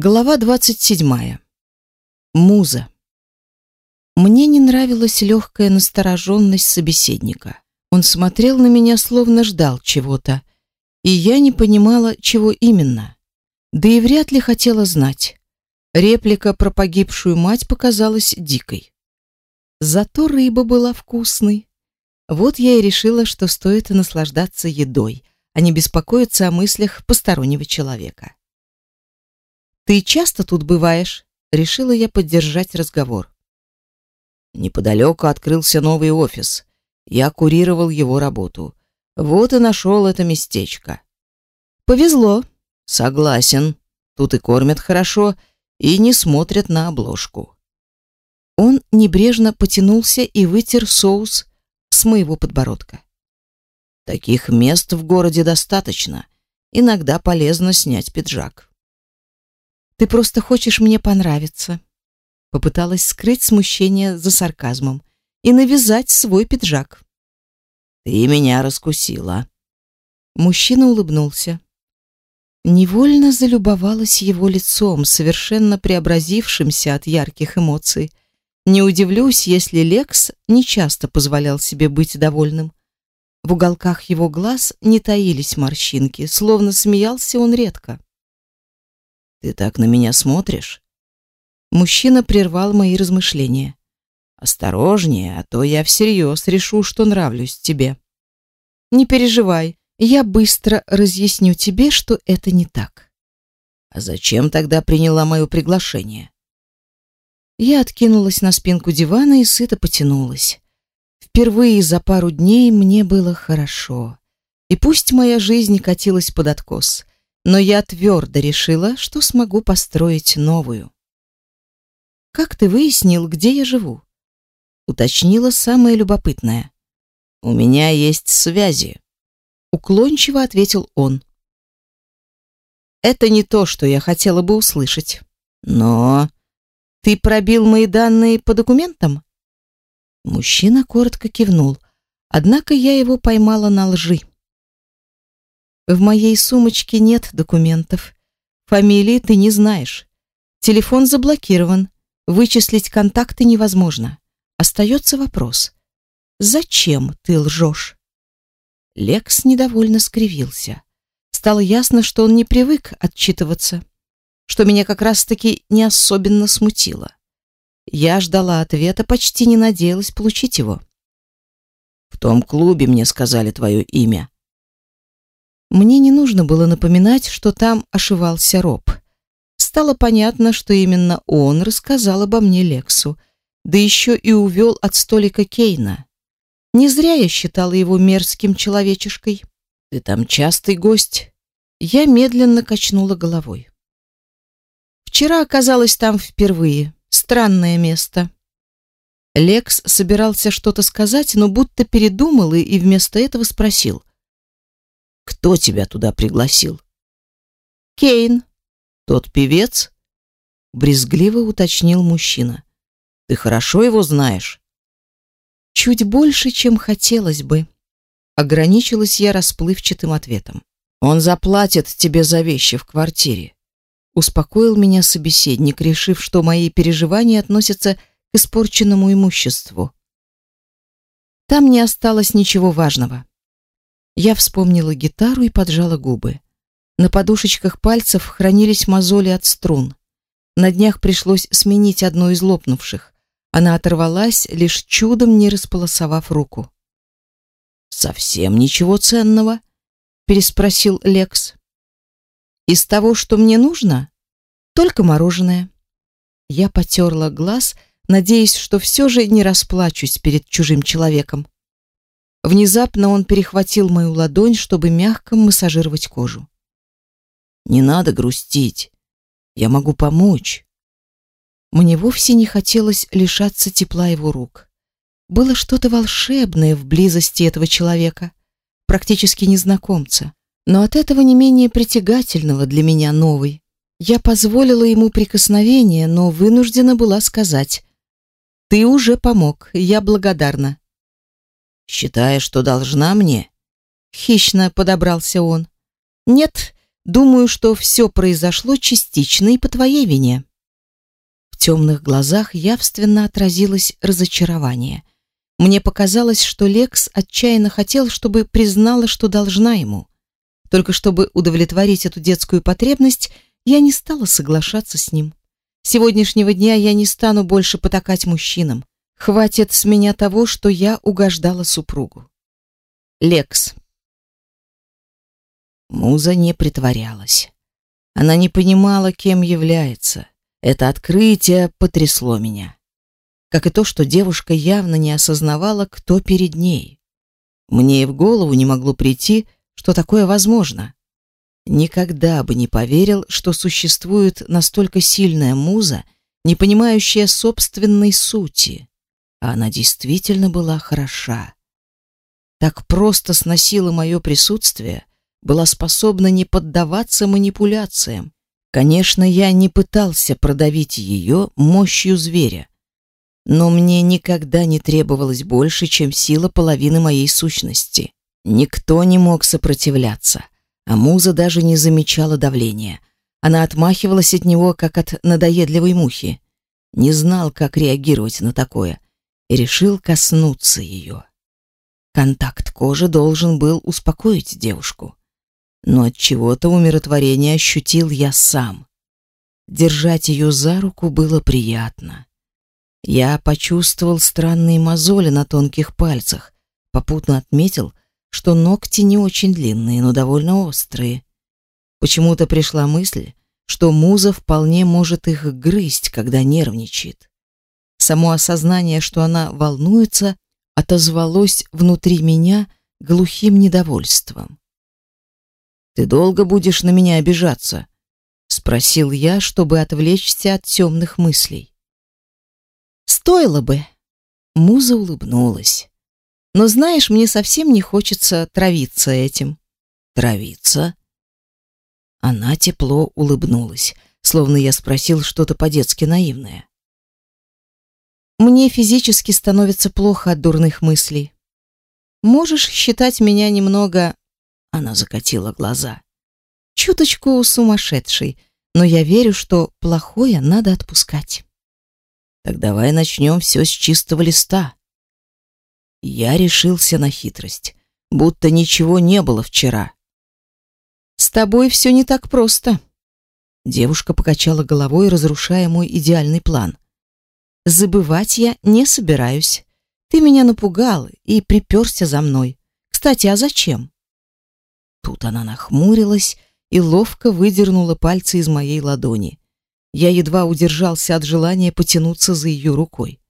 Глава 27. Муза. Мне не нравилась легкая настороженность собеседника. Он смотрел на меня, словно ждал чего-то, и я не понимала, чего именно. Да и вряд ли хотела знать. Реплика про погибшую мать показалась дикой. Зато рыба была вкусной. Вот я и решила, что стоит наслаждаться едой, а не беспокоиться о мыслях постороннего человека. Ты часто тут бываешь? Решила я поддержать разговор. Неподалеку открылся новый офис. Я курировал его работу. Вот и нашел это местечко. Повезло. Согласен. Тут и кормят хорошо, и не смотрят на обложку. Он небрежно потянулся и вытер соус с моего подбородка. Таких мест в городе достаточно. Иногда полезно снять пиджак. Ты просто хочешь мне понравиться. Попыталась скрыть смущение за сарказмом и навязать свой пиджак. Ты меня раскусила. Мужчина улыбнулся. Невольно залюбовалась его лицом, совершенно преобразившимся от ярких эмоций. Не удивлюсь, если Лекс не часто позволял себе быть довольным. В уголках его глаз не таились морщинки, словно смеялся он редко. Ты так на меня смотришь? Мужчина прервал мои размышления. Осторожнее, а то я всерьез решу, что нравлюсь тебе. Не переживай, я быстро разъясню тебе, что это не так. А зачем тогда приняла мое приглашение? Я откинулась на спинку дивана и сыто потянулась. Впервые за пару дней мне было хорошо. И пусть моя жизнь катилась под откос, но я твердо решила, что смогу построить новую. Как ты выяснил, где я живу? уточнила самое любопытное. У меня есть связи, уклончиво ответил он. Это не то, что я хотела бы услышать. Но ты пробил мои данные по документам? Мужчина коротко кивнул, однако я его поймала на лжи. В моей сумочке нет документов. Фамилии ты не знаешь. Телефон заблокирован. Вычислить контакты невозможно. Остается вопрос. Зачем ты лжешь? Лекс недовольно скривился. Стало ясно, что он не привык отчитываться, что меня как раз-таки не особенно смутило. Я ждала ответа, почти не надеялась получить его. В том клубе мне сказали твое имя, мне не нужно было напоминать, что там ошивался Роб. Стало понятно, что именно он рассказал обо мне Лексу, да еще и увел от столика Кейна. Не зря я считала его мерзким человечишкой. Ты там частый гость? Я медленно качнула головой. Вчера оказалась там впервые. Странное место. Лекс собирался что-то сказать, но будто передумал и, вместо этого спросил: кто тебя туда пригласил? Кейн. Тот певец? Брезгливо уточнил мужчина. Ты хорошо его знаешь? Чуть больше, чем хотелось бы. Ограничилась я расплывчатым ответом. Он заплатит тебе за вещи в квартире. Успокоил меня собеседник, решив, что мои переживания относятся к испорченному имуществу. Там не осталось ничего важного. Я вспомнила гитару и поджала губы. На подушечках пальцев хранились мозоли от струн. На днях пришлось сменить одну из лопнувших. Она оторвалась, лишь чудом не располосовав руку. «Совсем ничего ценного?» — переспросил Лекс. «Из того, что мне нужно? Только мороженое». Я потерла глаз, надеясь, что все же не расплачусь перед чужим человеком. Внезапно он перехватил мою ладонь, чтобы мягко массажировать кожу. Не надо грустить. Я могу помочь. Мне вовсе не хотелось лишаться тепла его рук. Было что-то волшебное в близости этого человека, практически незнакомца, но от этого не менее притягательного для меня новый. Я позволила ему прикосновение, но вынуждена была сказать: "Ты уже помог, я благодарна". Считаешь, что должна мне? Хищно подобрался он. Нет, думаю, что все произошло частично и по твоей вине. В темных глазах явственно отразилось разочарование. Мне показалось, что Лекс отчаянно хотел, чтобы признала, что должна ему. Только чтобы удовлетворить эту детскую потребность, я не стала соглашаться с ним. С сегодняшнего дня я не стану больше потакать мужчинам. Хватит с меня того, что я угождала супругу. Лекс. Муза не притворялась. Она не понимала, кем является. Это открытие потрясло меня. Как и то, что девушка явно не осознавала, кто перед ней. Мне и в голову не могло прийти, что такое возможно. Никогда бы не поверил, что существует настолько сильная муза, не понимающая собственной сути. А она действительно была хороша. Так просто сносила мое присутствие, была способна не поддаваться манипуляциям. Конечно, я не пытался продавить ее мощью зверя, но мне никогда не требовалось больше, чем сила половины моей сущности. Никто не мог сопротивляться, а муза даже не замечала давления. Она отмахивалась от него, как от надоедливой мухи. Не знал, как реагировать на такое — и решил коснуться ее. Контакт кожи должен был успокоить девушку, но от чего-то умиротворение ощутил я сам. Держать ее за руку было приятно. Я почувствовал странные мозоли на тонких пальцах, попутно отметил, что ногти не очень длинные, но довольно острые. Почему-то пришла мысль, что муза вполне может их грызть, когда нервничает. Само осознание, что она волнуется, отозвалось внутри меня глухим недовольством. «Ты долго будешь на меня обижаться?» — спросил я, чтобы отвлечься от темных мыслей. «Стоило бы!» — Муза улыбнулась. «Но знаешь, мне совсем не хочется травиться этим». «Травиться?» Она тепло улыбнулась, словно я спросил что-то по-детски наивное. Мне физически становится плохо от дурных мыслей. Можешь считать меня немного... Она закатила глаза. Чуточку сумасшедшей, но я верю, что плохое надо отпускать. Так давай начнем все с чистого листа. Я решился на хитрость, будто ничего не было вчера. С тобой все не так просто. Девушка покачала головой, разрушая мой идеальный план. Забывать я не собираюсь. Ты меня напугал и приперся за мной. Кстати, а зачем? Тут она нахмурилась и ловко выдернула пальцы из моей ладони. Я едва удержался от желания потянуться за ее рукой.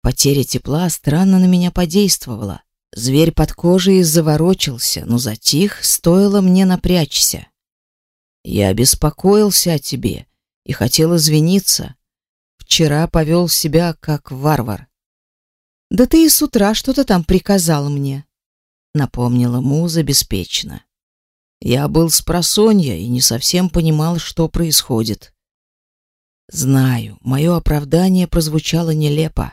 Потеря тепла странно на меня подействовала. Зверь под кожей заворочился, но затих, стоило мне напрячься. Я беспокоился о тебе и хотел извиниться, вчера повел себя как варвар. Да ты и с утра что-то там приказал мне, напомнила муза беспечно. Я был с просонья и не совсем понимал, что происходит. Знаю, мое оправдание прозвучало нелепо,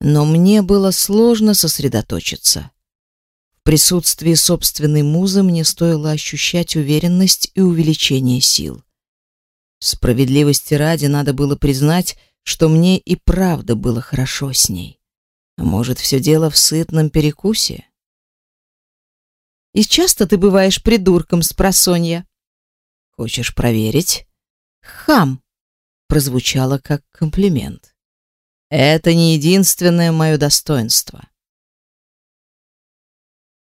но мне было сложно сосредоточиться. В присутствии собственной музы мне стоило ощущать уверенность и увеличение сил. Справедливости ради надо было признать, что мне и правда было хорошо с ней. А может, все дело в сытном перекусе? И часто ты бываешь придурком с просонья? Хочешь проверить? Хам! Прозвучало как комплимент. Это не единственное мое достоинство.